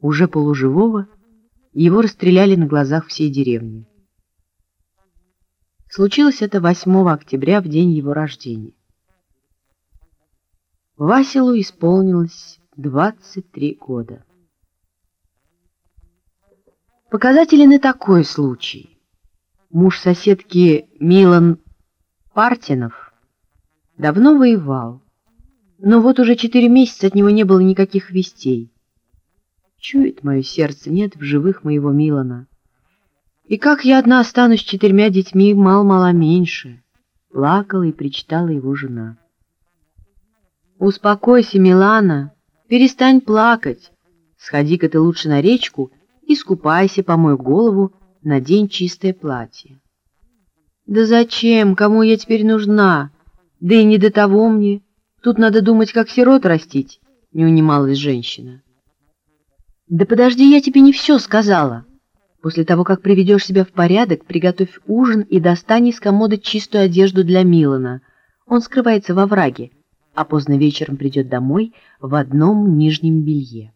уже полуживого, его расстреляли на глазах всей деревни. Случилось это 8 октября, в день его рождения. Василу исполнилось 23 года. Показателен и такой случай. Муж соседки Милан Партинов давно воевал, но вот уже четыре месяца от него не было никаких вестей. Чует мое сердце, нет в живых моего Милана. И как я одна останусь с четырьмя детьми, мал-мало меньше, плакала и причитала его жена. Успокойся, Милана, перестань плакать, сходи-ка ты лучше на речку и скупайся, помой голову, надень чистое платье. Да зачем, кому я теперь нужна? Да и не до того мне. Тут надо думать, как сирот растить, не унималась женщина. Да подожди, я тебе не все сказала. После того, как приведешь себя в порядок, приготовь ужин и достань из комода чистую одежду для Милана. Он скрывается во враге, а поздно вечером придет домой в одном нижнем белье.